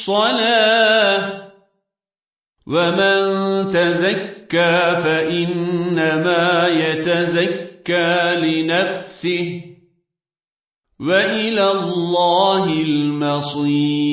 الصلاة. ومن تزكى فإنما يتزكى لنفسه وإلى الله المصير